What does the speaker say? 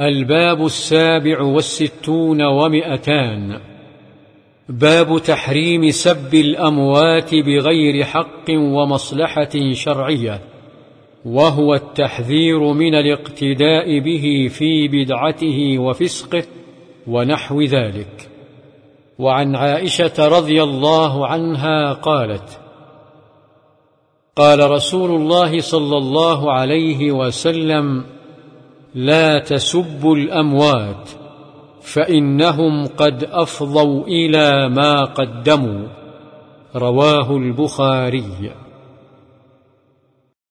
الباب السابع والستون ومئتان. باب تحريم سب الأموات بغير حق ومصلحة شرعية وهو التحذير من الاقتداء به في بدعته وفسقه ونحو ذلك. وعن عائشة رضي الله عنها قالت قال رسول الله صلى الله عليه وسلم لا تسبوا الأموات فإنهم قد أفضوا إلى ما قدموا رواه البخاري.